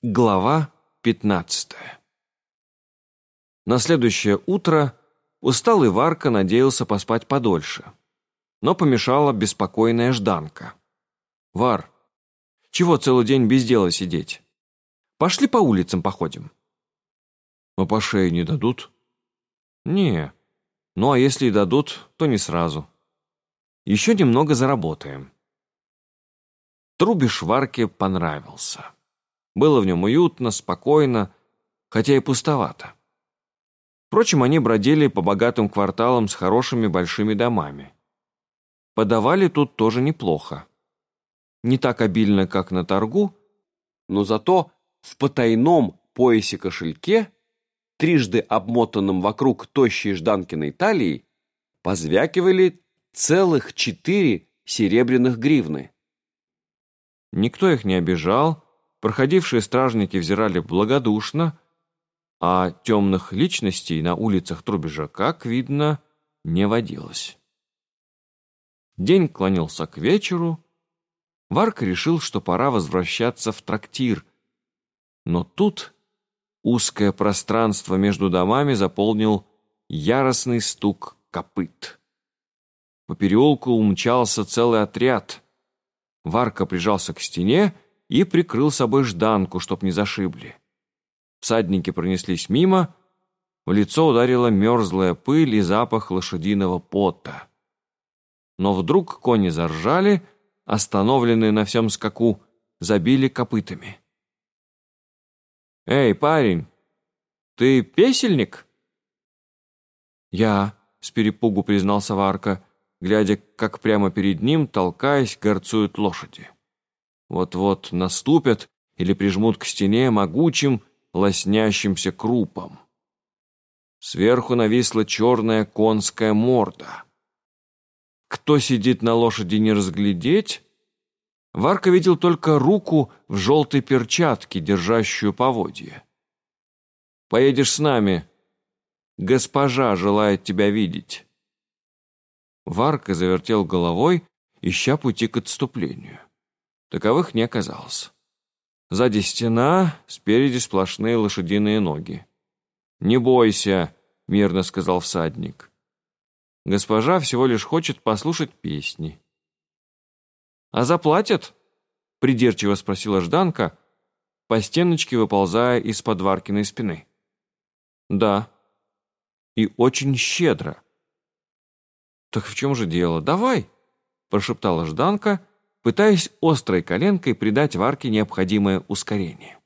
Глава пятнадцатая На следующее утро усталый Варка надеялся поспать подольше, но помешала беспокойная Жданка. «Вар, чего целый день без дела сидеть? Пошли по улицам походим». «А по шее не дадут?» «Не. Ну а если и дадут, то не сразу. Еще немного заработаем». Трубиш Варке понравился. Было в нем уютно, спокойно, хотя и пустовато. Впрочем, они бродили по богатым кварталам с хорошими большими домами. Подавали тут тоже неплохо. Не так обильно, как на торгу, но зато в потайном поясе-кошельке, трижды обмотанном вокруг тощей Жданкиной талии, позвякивали целых четыре серебряных гривны. Никто их не обижал, Проходившие стражники взирали благодушно, а темных личностей на улицах Трубежа, как видно, не водилось. День клонился к вечеру. Варк решил, что пора возвращаться в трактир. Но тут узкое пространство между домами заполнил яростный стук копыт. По переулку умчался целый отряд. Варка прижался к стене и прикрыл собой жданку, чтоб не зашибли. Всадники пронеслись мимо, в лицо ударила мерзлая пыль и запах лошадиного пота. Но вдруг кони заржали, остановленные на всем скаку, забили копытами. «Эй, парень, ты песельник?» «Я», — с перепугу признался Варка, глядя, как прямо перед ним, толкаясь, горцуют лошади вот-вот наступят или прижмут к стене могучим, лоснящимся крупом. Сверху нависла черная конская морда. Кто сидит на лошади, не разглядеть. Варка видел только руку в желтой перчатке, держащую поводье. «Поедешь с нами. Госпожа желает тебя видеть». Варка завертел головой, ища пути к отступлению. Таковых не оказалось. Сзади стена, спереди сплошные лошадиные ноги. «Не бойся», — мирно сказал всадник. «Госпожа всего лишь хочет послушать песни». «А заплатят?» — придирчиво спросила Жданка, по стеночке выползая из-под Варкиной спины. «Да. И очень щедро». «Так в чем же дело? Давай!» — прошептала Жданка пытаясь острой коленкой придать Варке необходимое ускорение.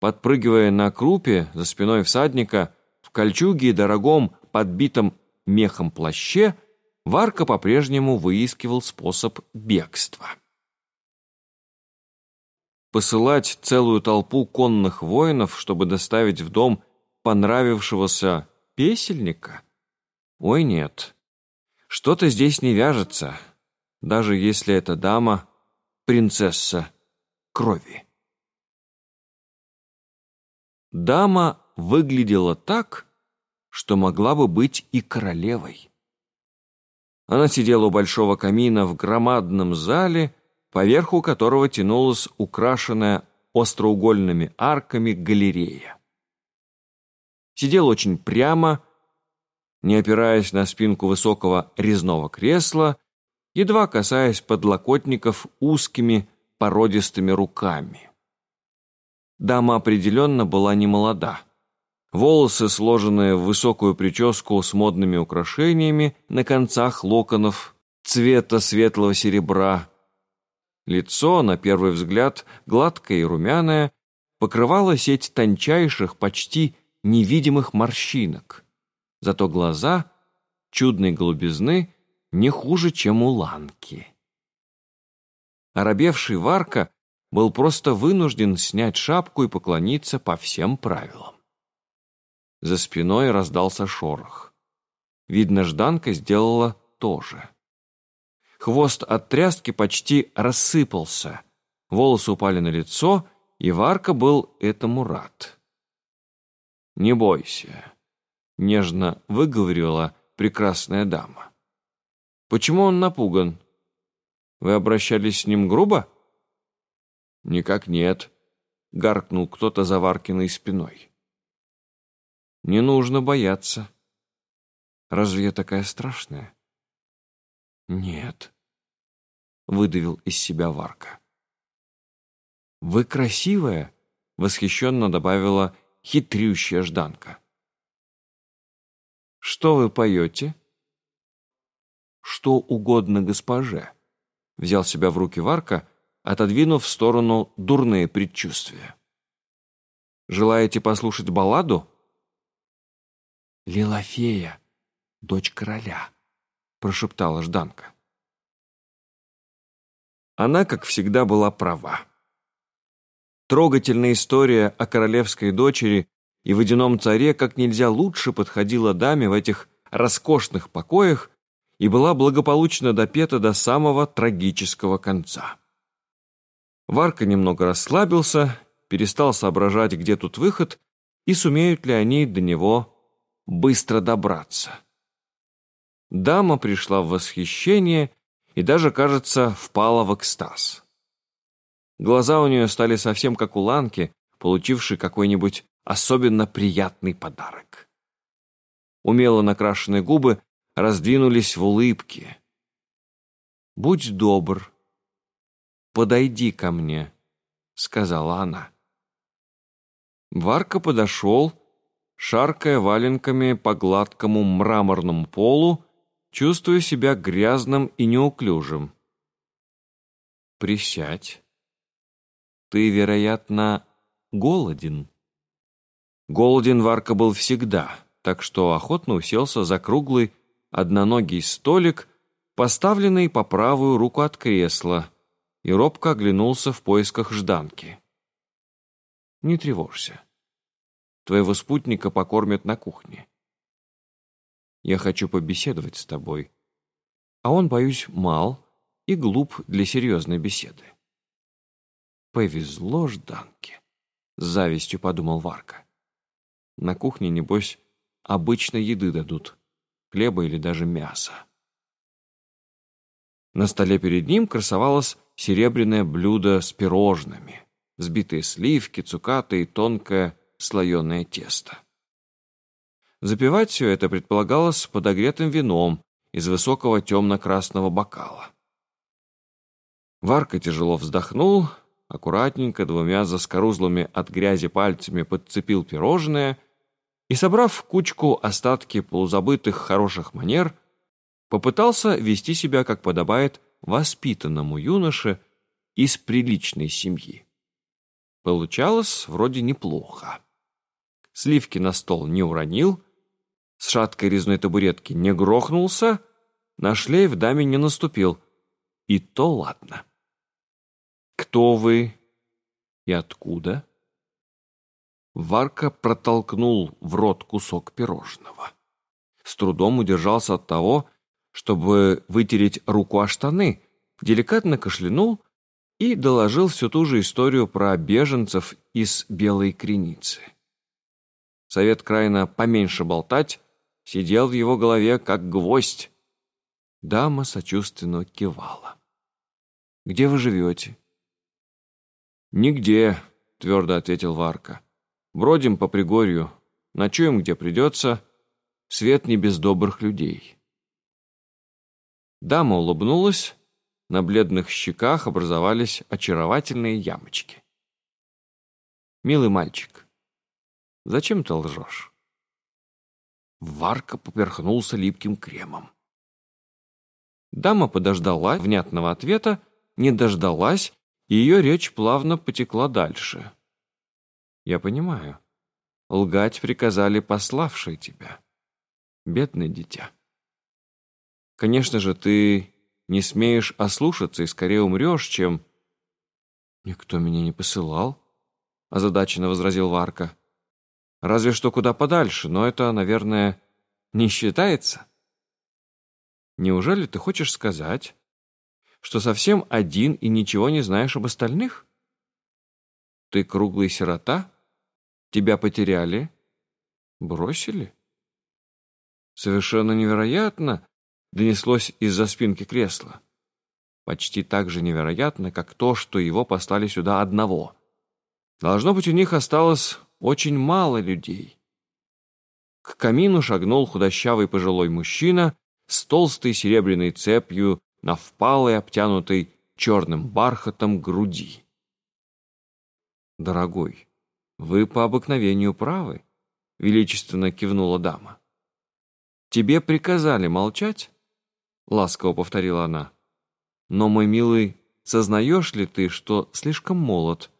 Подпрыгивая на крупе за спиной всадника, в кольчуге и дорогом, подбитом мехом плаще, Варка по-прежнему выискивал способ бегства. Посылать целую толпу конных воинов, чтобы доставить в дом понравившегося песельника? Ой, нет. Что-то здесь не вяжется даже если эта дама — принцесса крови. Дама выглядела так, что могла бы быть и королевой. Она сидела у большого камина в громадном зале, поверху которого тянулась украшенная остроугольными арками галерея. Сидела очень прямо, не опираясь на спинку высокого резного кресла едва касаясь подлокотников узкими породистыми руками. Дама определенно была не молода. Волосы, сложенные в высокую прическу с модными украшениями на концах локонов цвета светлого серебра. Лицо, на первый взгляд, гладкое и румяное, покрывало сеть тончайших, почти невидимых морщинок. Зато глаза, чудной голубизны, не хуже, чем у Ланки. Оробевший Варка был просто вынужден снять шапку и поклониться по всем правилам. За спиной раздался шорох. Видно, Жданка сделала то же. Хвост от тряски почти рассыпался, волосы упали на лицо, и Варка был этому рад. «Не бойся», — нежно выговорила прекрасная дама. Почему он напуган? Вы обращались с ним грубо? «Никак нет», — гаркнул кто-то за Варкиной спиной. «Не нужно бояться. Разве я такая страшная?» «Нет», — выдавил из себя Варка. «Вы красивая», — восхищенно добавила хитрющая Жданка. «Что вы поете?» «Что угодно госпоже», — взял себя в руки Варка, отодвинув в сторону дурные предчувствия. «Желаете послушать балладу?» «Лилофея, дочь короля», — прошептала Жданка. Она, как всегда, была права. Трогательная история о королевской дочери и водяном царе как нельзя лучше подходила даме в этих роскошных покоях и была благополучно допета до самого трагического конца. Варка немного расслабился, перестал соображать, где тут выход, и сумеют ли они до него быстро добраться. Дама пришла в восхищение и даже, кажется, впала в экстаз. Глаза у нее стали совсем как у Ланки, получившей какой-нибудь особенно приятный подарок. Умело накрашенные губы раздвинулись в улыбке. «Будь добр, подойди ко мне», — сказала она. Варка подошел, шаркая валенками по гладкому мраморному полу, чувствуя себя грязным и неуклюжим. «Присядь», ты, вероятно, голоден. Голоден Варка был всегда, так что охотно уселся за круглый одноногий столик, поставленный по правую руку от кресла, и робко оглянулся в поисках жданки. Не тревожься. Твоего спутника покормят на кухне. Я хочу побеседовать с тобой, а он, боюсь, мал и глуп для серьезной беседы. Повезло Жданке. С завистью подумал Варка. На кухне, небось, обычно еды дадут. Хлеба или даже мяса. На столе перед ним красовалось серебряное блюдо с пирожными, взбитые сливки, цукаты и тонкое слоеное тесто. Запивать все это предполагалось подогретым вином из высокого темно-красного бокала. Варка тяжело вздохнул, аккуратненько двумя заскорузлыми от грязи пальцами подцепил пирожное и, собрав в кучку остатки полузабытых хороших манер, попытался вести себя, как подобает, воспитанному юноше из приличной семьи. Получалось вроде неплохо. Сливки на стол не уронил, с шаткой резной табуретки не грохнулся, на шлейф даме не наступил. И то ладно. «Кто вы и откуда?» Варка протолкнул в рот кусок пирожного. С трудом удержался от того, чтобы вытереть руку о штаны, деликатно кашлянул и доложил всю ту же историю про беженцев из Белой Креницы. Совет Крайна поменьше болтать сидел в его голове, как гвоздь. Дама сочувственно кивала. «Где вы живете?» «Нигде», — твердо ответил Варка. «Бродим по Пригорью, ночуем, где придется. Свет не без добрых людей». Дама улыбнулась, на бледных щеках образовались очаровательные ямочки. «Милый мальчик, зачем ты лжешь?» Варка поперхнулся липким кремом. Дама подождала внятного ответа, не дождалась и ее речь плавно потекла дальше. «Я понимаю. Лгать приказали пославшие тебя. Бедное дитя. Конечно же, ты не смеешь ослушаться и скорее умрешь, чем...» «Никто меня не посылал», — озадаченно возразил Варка. «Разве что куда подальше, но это, наверное, не считается». «Неужели ты хочешь сказать, что совсем один и ничего не знаешь об остальных? Ты круглый сирота? Тебя потеряли? Бросили? Совершенно невероятно, донеслось из-за спинки кресла. Почти так же невероятно, как то, что его послали сюда одного. Должно быть, у них осталось очень мало людей. К камину шагнул худощавый пожилой мужчина с толстой серебряной цепью на впалой, обтянутой черным бархатом груди. «Дорогой, вы по обыкновению правы», — величественно кивнула дама. «Тебе приказали молчать?» — ласково повторила она. «Но, мой милый, сознаешь ли ты, что слишком молод,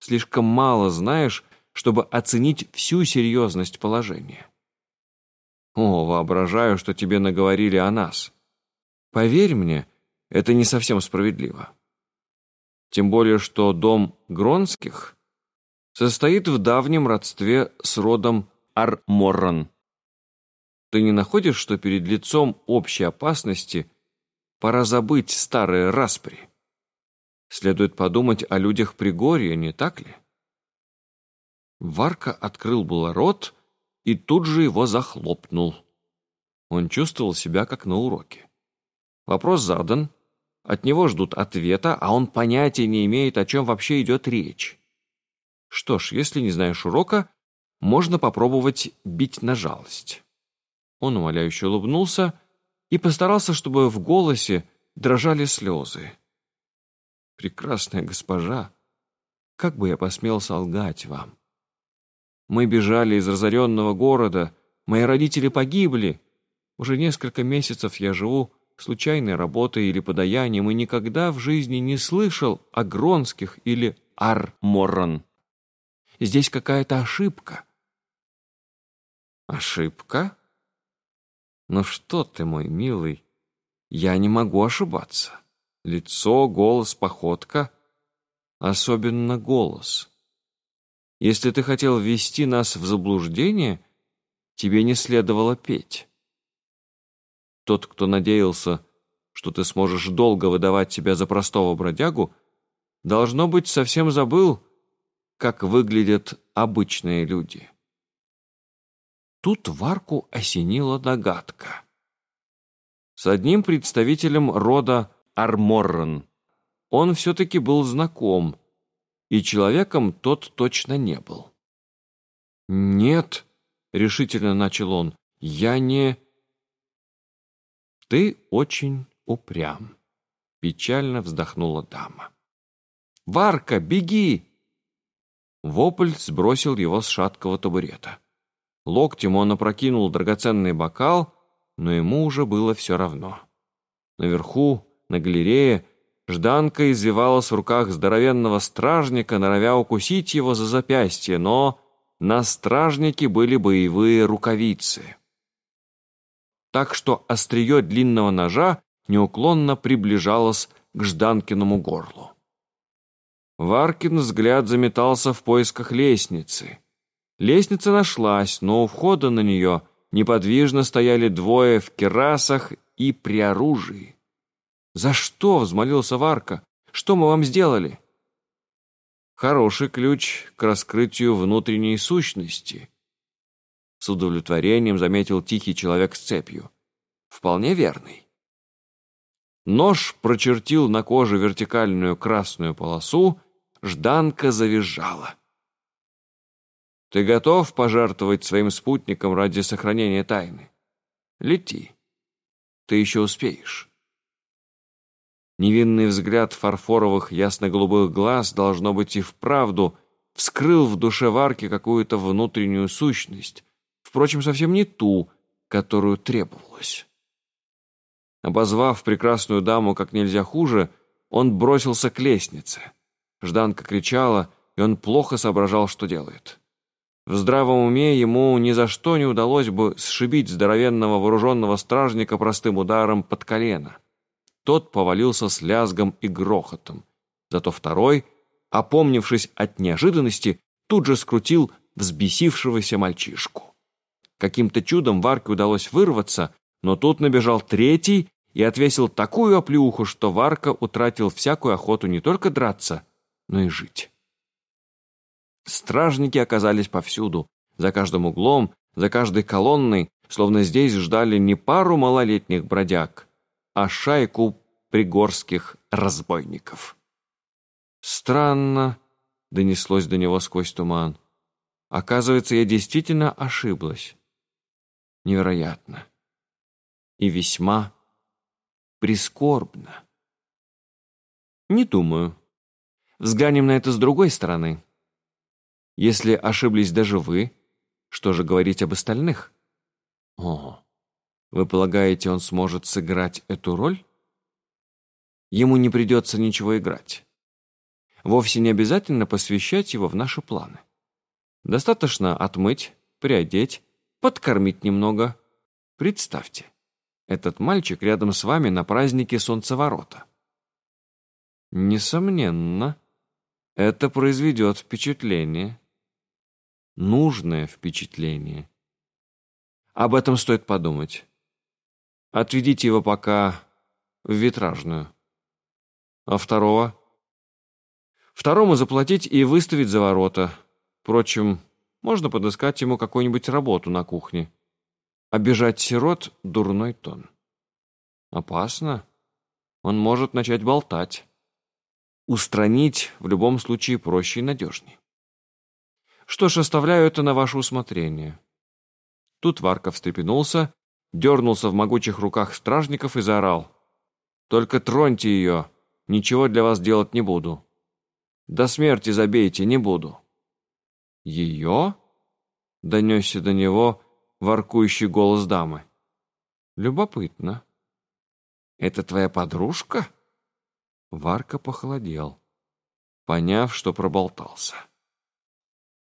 слишком мало знаешь, чтобы оценить всю серьезность положения?» О, воображаю, что тебе наговорили о нас. Поверь мне, это не совсем справедливо. Тем более, что дом Гронских состоит в давнем родстве с родом Арморран. Ты не находишь, что перед лицом общей опасности пора забыть старые распри? Следует подумать о людях Пригорья, не так ли? Варка открыл было рот, и тут же его захлопнул. Он чувствовал себя как на уроке. Вопрос задан, от него ждут ответа, а он понятия не имеет, о чем вообще идет речь. Что ж, если не знаешь урока, можно попробовать бить на жалость. Он умоляюще улыбнулся и постарался, чтобы в голосе дрожали слезы. «Прекрасная госпожа, как бы я посмел солгать вам? Мы бежали из разоренного города, мои родители погибли. Уже несколько месяцев я живу случайной работой или подаянием и никогда в жизни не слышал о Гронских или Арморран. Здесь какая-то ошибка. Ошибка? Ну что ты, мой милый, я не могу ошибаться. Лицо, голос, походка, особенно голос. Если ты хотел ввести нас в заблуждение, тебе не следовало петь. Тот, кто надеялся, что ты сможешь долго выдавать себя за простого бродягу, должно быть, совсем забыл, как выглядят обычные люди. Тут Варку осенила догадка. С одним представителем рода Арморрен он все-таки был знаком, и человеком тот точно не был. «Нет», — решительно начал он, — «я не...» «Ты очень упрям», — печально вздохнула дама. «Варка, беги!» Вопль сбросил его с шаткого табурета. Локтем он опрокинул драгоценный бокал, но ему уже было все равно. Наверху, на галерее, Жданка извивалась в руках здоровенного стражника, норовя укусить его за запястье, но на стражнике были боевые рукавицы. Так что острие длинного ножа неуклонно приближалось к Жданкиному горлу. Варкин взгляд заметался в поисках лестницы. Лестница нашлась, но у входа на нее неподвижно стояли двое в керасах и при оружии. «За что?» — взмолился Варка. «Что мы вам сделали?» «Хороший ключ к раскрытию внутренней сущности», — с удовлетворением заметил тихий человек с цепью. «Вполне верный». Нож прочертил на коже вертикальную красную полосу, Жданка завизжала. «Ты готов пожертвовать своим спутником ради сохранения тайны? Лети. Ты еще успеешь». Невинный взгляд фарфоровых ясно-голубых глаз, должно быть, и вправду вскрыл в душе Варки какую-то внутреннюю сущность, впрочем, совсем не ту, которую требовалось. Обозвав прекрасную даму как нельзя хуже, он бросился к лестнице. Жданка кричала, и он плохо соображал, что делает. В здравом уме ему ни за что не удалось бы сшибить здоровенного вооруженного стражника простым ударом под колено. Тот повалился с лязгом и грохотом. Зато второй, опомнившись от неожиданности, тут же скрутил взбесившегося мальчишку. Каким-то чудом Варке удалось вырваться, но тут набежал третий и отвесил такую оплеуху, что Варка утратил всякую охоту не только драться, но и жить. Стражники оказались повсюду, за каждым углом, за каждой колонной, словно здесь ждали не пару малолетних бродяг, а шайку пригорских разбойников. «Странно», — донеслось до него сквозь туман. «Оказывается, я действительно ошиблась. Невероятно. И весьма прискорбно». «Не думаю. Взглянем на это с другой стороны. Если ошиблись даже вы, что же говорить об остальных?» «О, вы полагаете, он сможет сыграть эту роль?» «Ему не придется ничего играть. Вовсе не обязательно посвящать его в наши планы. Достаточно отмыть, приодеть, подкормить немного. Представьте, этот мальчик рядом с вами на празднике Солнцеворота. Несомненно, это произведет впечатление. Нужное впечатление. Об этом стоит подумать. Отведите его пока в витражную. А второго? Второму заплатить и выставить за ворота. Впрочем, можно подыскать ему какую-нибудь работу на кухне. Обижать сирот — дурной тон. Опасно. Он может начать болтать. Устранить в любом случае проще и надежней. Что ж, оставляю это на ваше усмотрение. Тут Варка встрепенулся, дернулся в могучих руках стражников и заорал. «Только троньте ее, ничего для вас делать не буду. До смерти забейте, не буду». «Ее?» — донесся до него воркующий голос дамы. «Любопытно. Это твоя подружка?» Варка похолодел, поняв, что проболтался.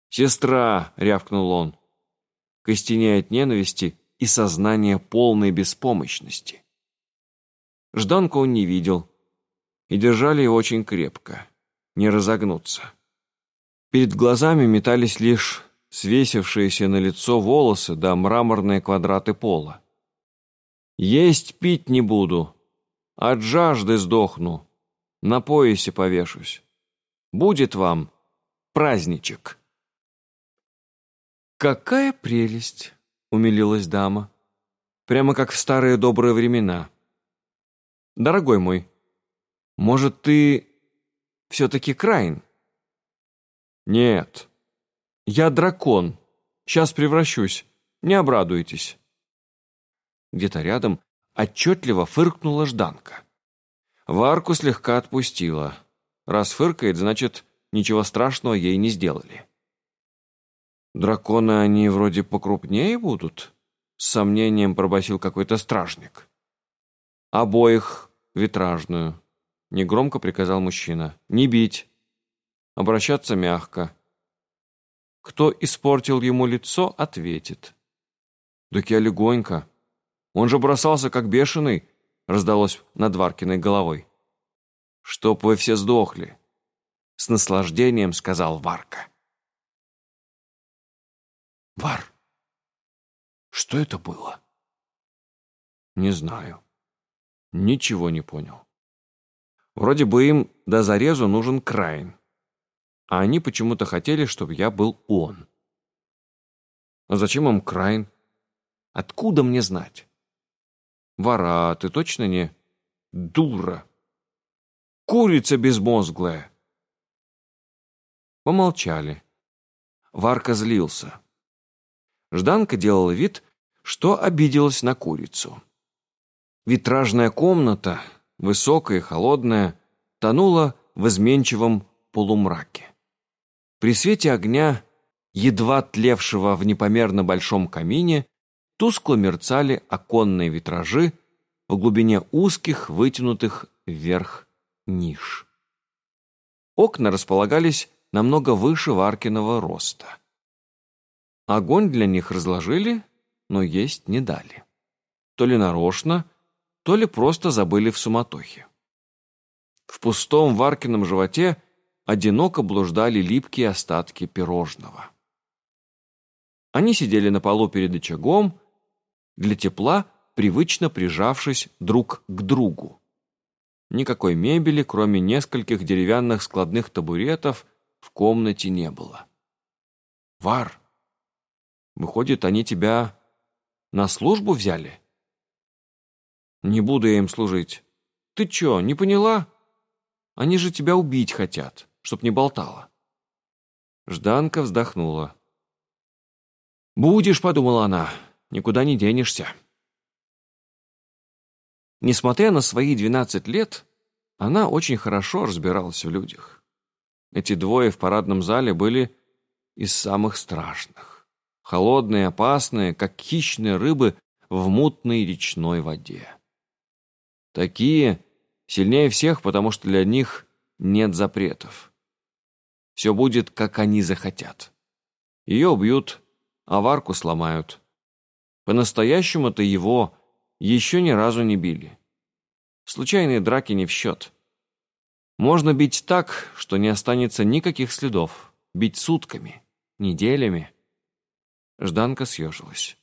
«Сестра!» — рявкнул он, костенея от ненависти и сознания полной беспомощности. Жданку он не видел, и держали его очень крепко, не разогнуться. Перед глазами метались лишь свесившиеся на лицо волосы да мраморные квадраты пола. «Есть пить не буду, от жажды сдохну», на поясе повешусь. Будет вам праздничек». «Какая прелесть!» — умилилась дама. «Прямо как в старые добрые времена. Дорогой мой, может, ты все-таки Крайн?» «Нет, я дракон. Сейчас превращусь. Не обрадуйтесь». Где-то рядом отчетливо фыркнула Жданка. Варку слегка отпустила. Раз фыркает, значит, ничего страшного ей не сделали. «Драконы они вроде покрупнее будут?» С сомнением пробасил какой-то стражник. «Обоих витражную», — негромко приказал мужчина. «Не бить. Обращаться мягко. Кто испортил ему лицо, ответит». «Так я легонько. Он же бросался, как бешеный, раздалось над Варкиной головой. «Чтоб вы все сдохли!» С наслаждением сказал Варка. «Вар, что это было?» «Не знаю. Ничего не понял. Вроде бы им до зарезу нужен Крайн, а они почему-то хотели, чтобы я был он. А зачем им Крайн? Откуда мне знать?» Вора, ты точно не... Дура. Курица безмозглая. Помолчали. Варка злился. Жданка делала вид, что обиделась на курицу. Витражная комната, высокая и холодная, тонула в изменчивом полумраке. При свете огня, едва тлевшего в непомерно большом камине, тускло мерцали оконные витражи в глубине узких, вытянутых вверх ниш. Окна располагались намного выше Варкиного роста. Огонь для них разложили, но есть не дали. То ли нарочно, то ли просто забыли в суматохе. В пустом Варкином животе одиноко блуждали липкие остатки пирожного. Они сидели на полу перед очагом, для тепла привычно прижавшись друг к другу. Никакой мебели, кроме нескольких деревянных складных табуретов, в комнате не было. «Вар, выходит, они тебя на службу взяли?» «Не буду я им служить. Ты чё, не поняла? Они же тебя убить хотят, чтоб не болтала». Жданка вздохнула. «Будешь», — подумала она, — «никуда не денешься». Несмотря на свои двенадцать лет, она очень хорошо разбиралась в людях. Эти двое в парадном зале были из самых страшных. Холодные, опасные, как хищные рыбы в мутной речной воде. Такие сильнее всех, потому что для них нет запретов. Все будет, как они захотят. Ее убьют, а варку сломают. По-настоящему-то его еще ни разу не били. Случайные драки не в счет. Можно бить так, что не останется никаких следов. Бить сутками, неделями. Жданка съежилась.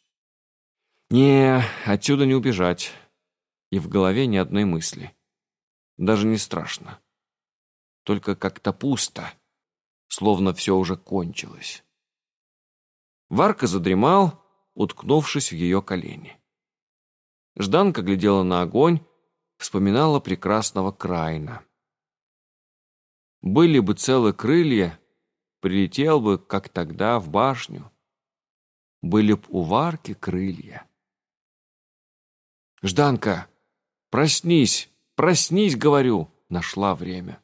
Не, отсюда не убежать. И в голове ни одной мысли. Даже не страшно. Только как-то пусто, словно все уже кончилось. Варка задремал, уткнувшись в ее колени. Жданка глядела на огонь, вспоминала прекрасного Крайна. Были бы целые крылья, прилетел бы, как тогда, в башню. Были б у Варки крылья. «Жданка, проснись, проснись, говорю!» Нашла время.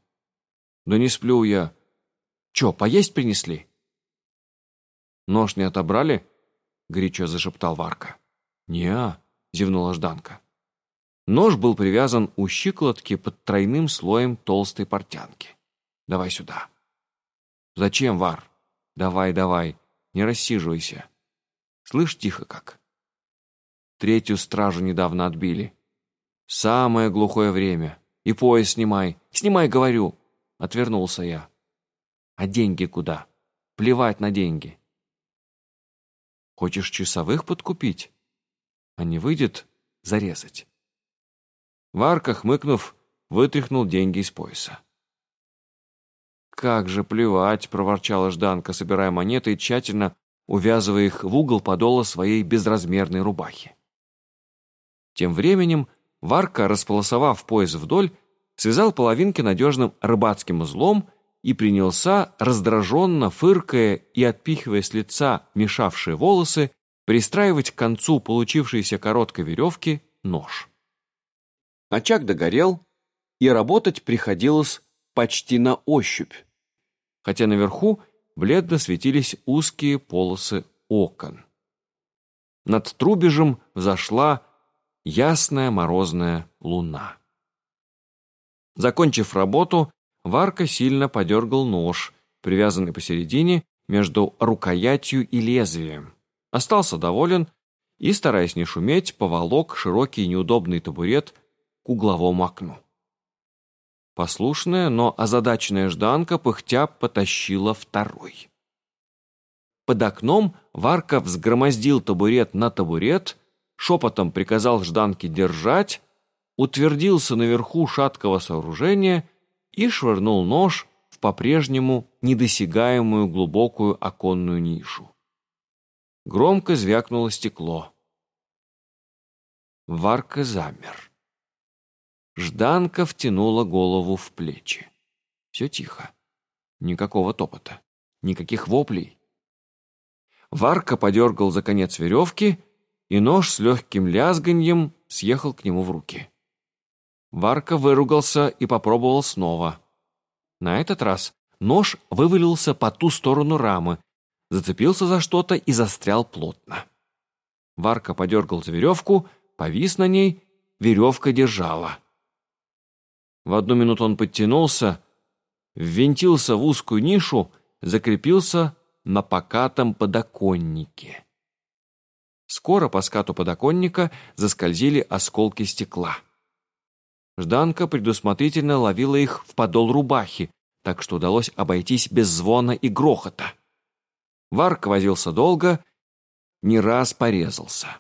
«Да не сплю я. Че, поесть принесли?» «Нож не отобрали?» — горячо зашептал Варка. «Не-а», зевнула Жданка. Нож был привязан у щиколотки под тройным слоем толстой портянки. «Давай сюда». «Зачем, Вар?» «Давай, давай, не рассиживайся». «Слышь, тихо как». Третью стражу недавно отбили. Самое глухое время. И пояс снимай. Снимай, говорю. Отвернулся я. А деньги куда? Плевать на деньги. Хочешь часовых подкупить? А не выйдет зарезать. Варка, хмыкнув, вытряхнул деньги из пояса. «Как же плевать!» — проворчала Жданка, собирая монеты и тщательно увязывая их в угол подола своей безразмерной рубахи. Тем временем Варка, располосовав пояс вдоль, связал половинки надежным рыбацким узлом и принялся, раздраженно фыркая и отпихивая с лица мешавшие волосы, пристраивать к концу получившейся короткой веревки нож. Очаг догорел, и работать приходилось почти на ощупь, хотя наверху бледно светились узкие полосы окон. Над трубежем взошла ясная морозная луна. Закончив работу, Варка сильно подергал нож, привязанный посередине между рукоятью и лезвием. Остался доволен и, стараясь не шуметь, поволок широкий неудобный табурет к угловому окну. Послушная, но озадаченная Жданка пыхтя потащила второй. Под окном Варка взгромоздил табурет на табурет, шепотом приказал Жданке держать, утвердился наверху шаткого сооружения и швырнул нож в по-прежнему недосягаемую глубокую оконную нишу. Громко звякнуло стекло. Варка замер. Жданка втянула голову в плечи. Все тихо. Никакого топота. Никаких воплей. Варка подергал за конец веревки, и нож с легким лязганьем съехал к нему в руки. Варка выругался и попробовал снова. На этот раз нож вывалился по ту сторону рамы, зацепился за что-то и застрял плотно. Варка подергал за веревку, повис на ней, веревка держала. В одну минуту он подтянулся, ввинтился в узкую нишу, закрепился на покатом подоконнике. Скоро по скату подоконника заскользили осколки стекла. Жданка предусмотрительно ловила их в подол рубахи, так что удалось обойтись без звона и грохота. Варк возился долго, не раз порезался.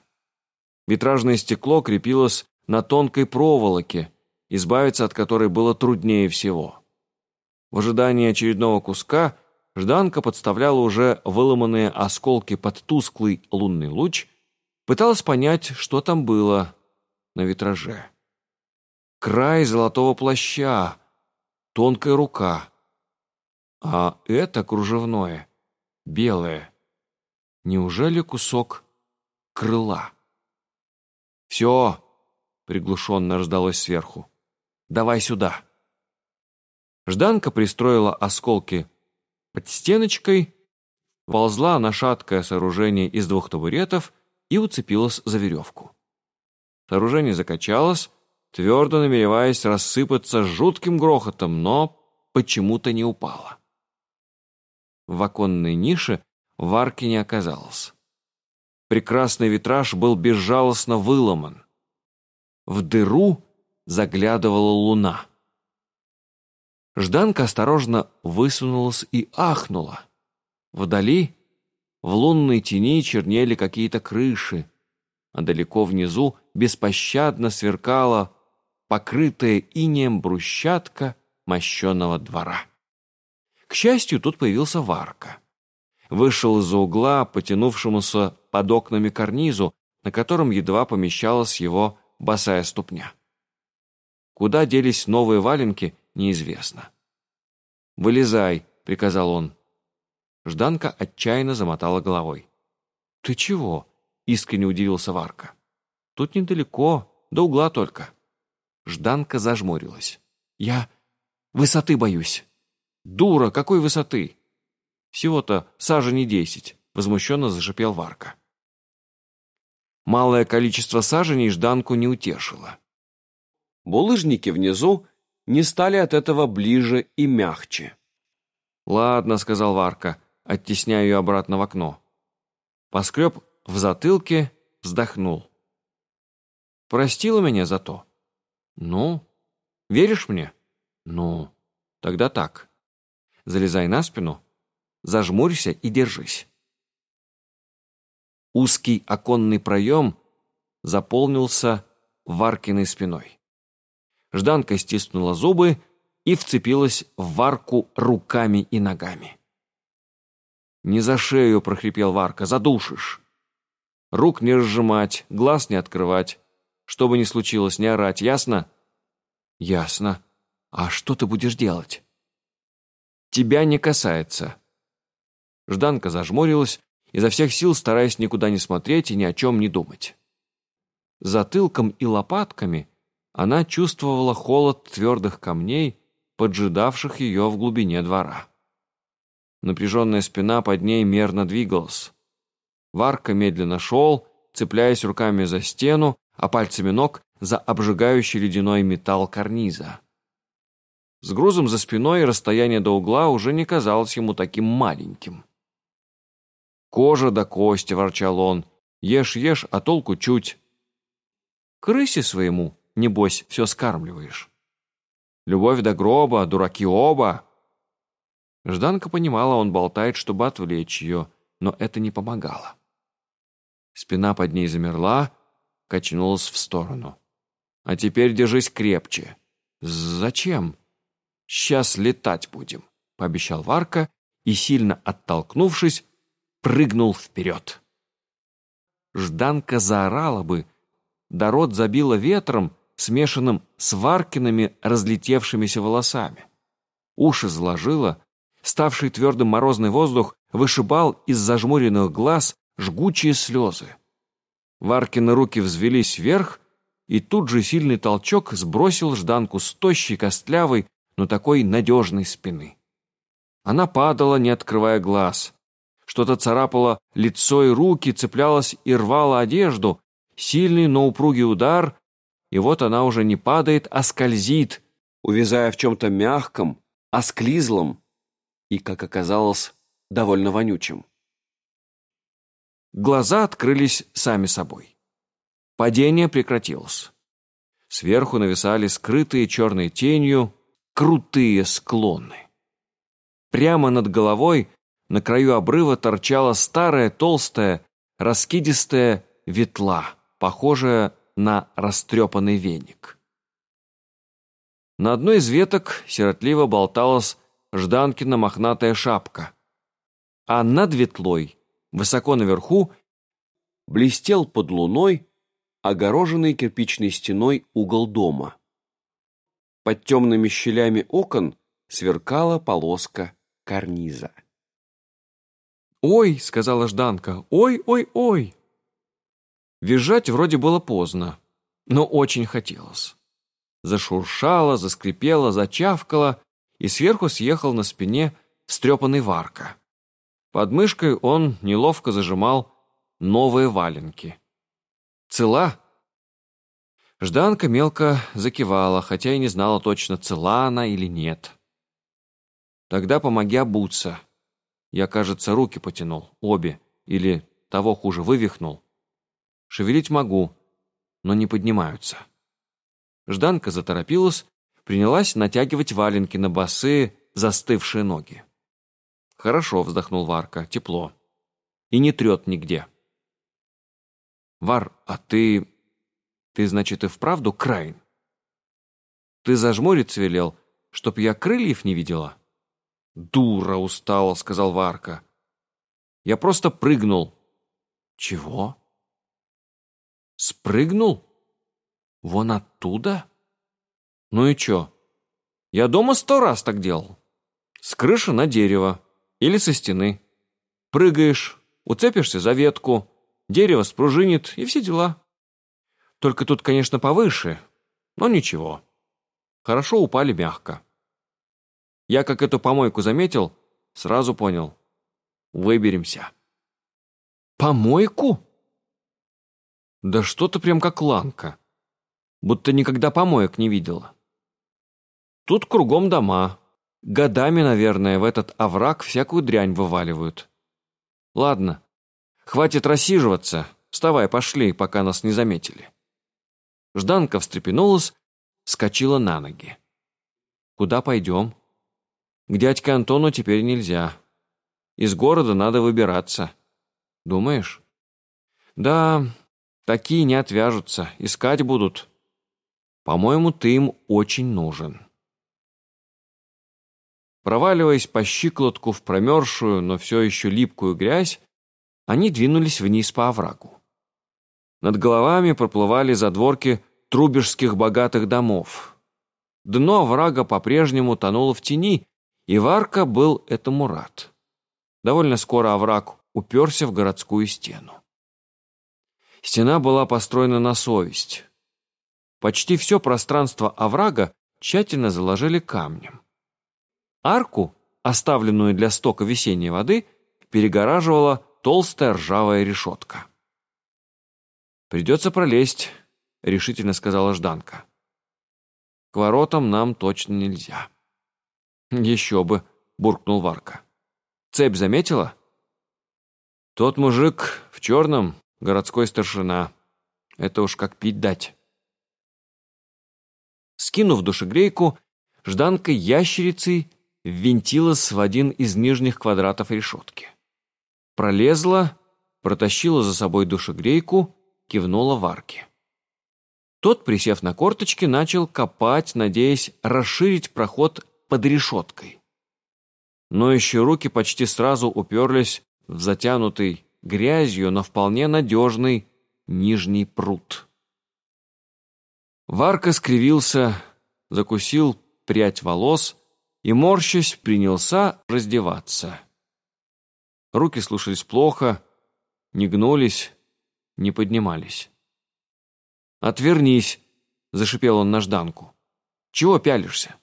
Витражное стекло крепилось на тонкой проволоке, избавиться от которой было труднее всего. В ожидании очередного куска Жданка подставляла уже выломанные осколки под тусклый лунный луч, пыталась понять, что там было на витраже. Край золотого плаща, тонкая рука. А это кружевное, белое. Неужели кусок крыла? «Все!» — приглушенно раздалось сверху. «Давай сюда!» Жданка пристроила осколки под стеночкой, волзла на шаткое сооружение из двух табуретов и уцепилась за веревку. Сооружение закачалось, твердо намереваясь рассыпаться жутким грохотом, но почему-то не упало. В оконной нише варки не оказалось. Прекрасный витраж был безжалостно выломан. В дыру заглядывала луна. Жданка осторожно высунулась и ахнула. Вдали, в лунной тени, чернели какие-то крыши, а далеко внизу беспощадно сверкала покрытая инеем брусчатка мощенного двора. К счастью, тут появился Варка. Вышел из-за угла, потянувшемуся под окнами карнизу, на котором едва помещалась его босая ступня. Куда делись новые валенки, неизвестно. «Вылезай», — приказал он. Жданка отчаянно замотала головой. «Ты чего?» — искренне удивился Варка. «Тут недалеко, до угла только». Жданка зажмурилась. «Я высоты боюсь». «Дура, какой высоты?» «Всего-то сажени десять», — возмущенно зашипел Варка. Малое количество саженей Жданку не утешило. Булыжники внизу не стали от этого ближе и мягче. «Ладно», — сказал Варка, оттесняя ее обратно в окно. Поскреб в затылке, вздохнул. «Простила меня за то?» «Ну? Веришь мне?» «Ну, тогда так. Залезай на спину, зажмурься и держись». Узкий оконный проем заполнился Варкиной спиной. Жданка стиснула зубы и вцепилась в Варку руками и ногами. «Не за шею!» — прохрипел Варка. «Задушишь!» «Рук не разжимать, глаз не открывать. Что бы ни случилось, не орать, ясно?» «Ясно. А что ты будешь делать?» «Тебя не касается». Жданка зажмурилась, изо всех сил стараясь никуда не смотреть и ни о чем не думать. Затылком и лопатками она чувствовала холод твердых камней, поджидавших ее в глубине двора. Напряженная спина под ней мерно двигалась. Варка медленно шел, цепляясь руками за стену, а пальцами ног за обжигающий ледяной металл карниза. С грузом за спиной расстояние до угла уже не казалось ему таким маленьким. «Кожа до кости», — ворчал он, — «ешь-ешь, а толку чуть». «Крысе своему, небось, все скармливаешь». «Любовь до гроба, дураки оба». Жданка понимала, он болтает, чтобы отвлечь ее, но это не помогало. Спина под ней замерла, качнулась в сторону. «А теперь держись крепче». «Зачем?» «Сейчас летать будем», — пообещал Варка и, сильно оттолкнувшись, прыгнул вперед. Жданка заорала бы, да рот забила ветром, смешанным с Варкиными разлетевшимися волосами. Уши заложила, ставший твердым морозный воздух вышибал из зажмуренных глаз жгучие слезы. Варкины руки взвелись вверх, и тут же сильный толчок сбросил Жданку с тощей, костлявой, но такой надежной спины. Она падала, не открывая глаз. Что-то царапало лицо и руки, цеплялось и рвало одежду. Сильный, но упругий удар, и вот она уже не падает, а скользит, увязая в чем-то мягком, осклизлом и, как оказалось, довольно вонючим. Глаза открылись сами собой. Падение прекратилось. Сверху нависали скрытые черной тенью крутые склоны. Прямо над головой на краю обрыва торчала старая, толстая, раскидистая ветла, похожая на растрепанный веник. На одной из веток сиротливо болталась Жданкина мохнатая шапка, а над ветлой, высоко наверху, блестел под луной огороженный кирпичной стеной угол дома. Под темными щелями окон сверкала полоска карниза. «Ой!» — сказала Жданка. «Ой, ой, ой!» Визжать вроде было поздно, но очень хотелось. Зашуршала, заскрипела, зачавкала, и сверху съехал на спине встрепанный Варка. Под мышкой он неловко зажимал новые валенки. «Цела?» Жданка мелко закивала, хотя и не знала точно, цела она или нет. «Тогда помоги обуться». Я, кажется, руки потянул, обе, или, того хуже, вывихнул. Шевелить могу, но не поднимаются. Жданка заторопилась, принялась натягивать валенки на босые, застывшие ноги. «Хорошо», — вздохнул Варка, — «тепло. И не трет нигде». «Вар, а ты... ты, значит, и вправду Крайн? Ты зажмуриться велел, чтоб я крыльев не видела?» «Дура устала», — сказал Варка. «Я просто прыгнул». «Чего?» «Спрыгнул? Вон оттуда?» «Ну и чё? Я дома сто раз так делал. С крыши на дерево или со стены. Прыгаешь, уцепишься за ветку, дерево спружинит и все дела. Только тут, конечно, повыше, но ничего. Хорошо упали мягко. Я, как эту помойку заметил, сразу понял. Выберемся. Помойку? Да что-то прям как ланка. Будто никогда помоек не видела. Тут кругом дома. Годами, наверное, в этот овраг всякую дрянь вываливают. Ладно, хватит рассиживаться. Вставай, пошли, пока нас не заметили. Жданка встрепенулась, скочила на ноги. Куда пойдем? К дядьке Антону теперь нельзя. Из города надо выбираться. Думаешь? Да, такие не отвяжутся, искать будут. По-моему, ты им очень нужен. Проваливаясь по щиколотку в промерзшую, но все еще липкую грязь, они двинулись вниз по оврагу. Над головами проплывали задворки трубежских богатых домов. Дно оврага по-прежнему тонуло в тени, и Варка был этому рад. Довольно скоро овраг уперся в городскую стену. Стена была построена на совесть. Почти все пространство оврага тщательно заложили камнем. Арку, оставленную для стока весенней воды, перегораживала толстая ржавая решетка. «Придется пролезть», — решительно сказала Жданка. «К воротам нам точно нельзя». «Еще бы», — буркнул Варка. «Цепь заметила?» «Тот мужик в черном, городской старшина. Это уж как пить дать». Скинув душегрейку, Жданка ящерицей ввинтилась в один из нижних квадратов решетки. Пролезла, протащила за собой душегрейку, кивнула Варке. Тот, присев на корточки, начал копать, надеясь расширить проход под решеткой. Но еще руки почти сразу уперлись в затянутый грязью, но вполне надежный нижний пруд. Варка скривился, закусил прядь волос и, морщась, принялся раздеваться. Руки слушались плохо, не гнулись, не поднимались. «Отвернись!» — зашипел он на Жданку. «Чего пялишься?»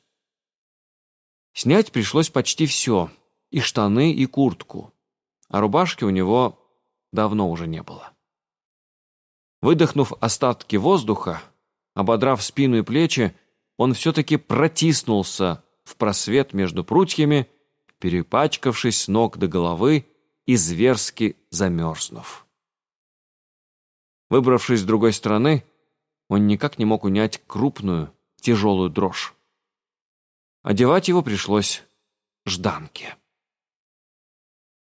Снять пришлось почти все, и штаны, и куртку, а рубашки у него давно уже не было. Выдохнув остатки воздуха, ободрав спину и плечи, он все-таки протиснулся в просвет между прутьями, перепачкавшись ног до головы и зверски замерзнув. Выбравшись с другой стороны, он никак не мог унять крупную, тяжелую дрожь. Одевать его пришлось Жданке.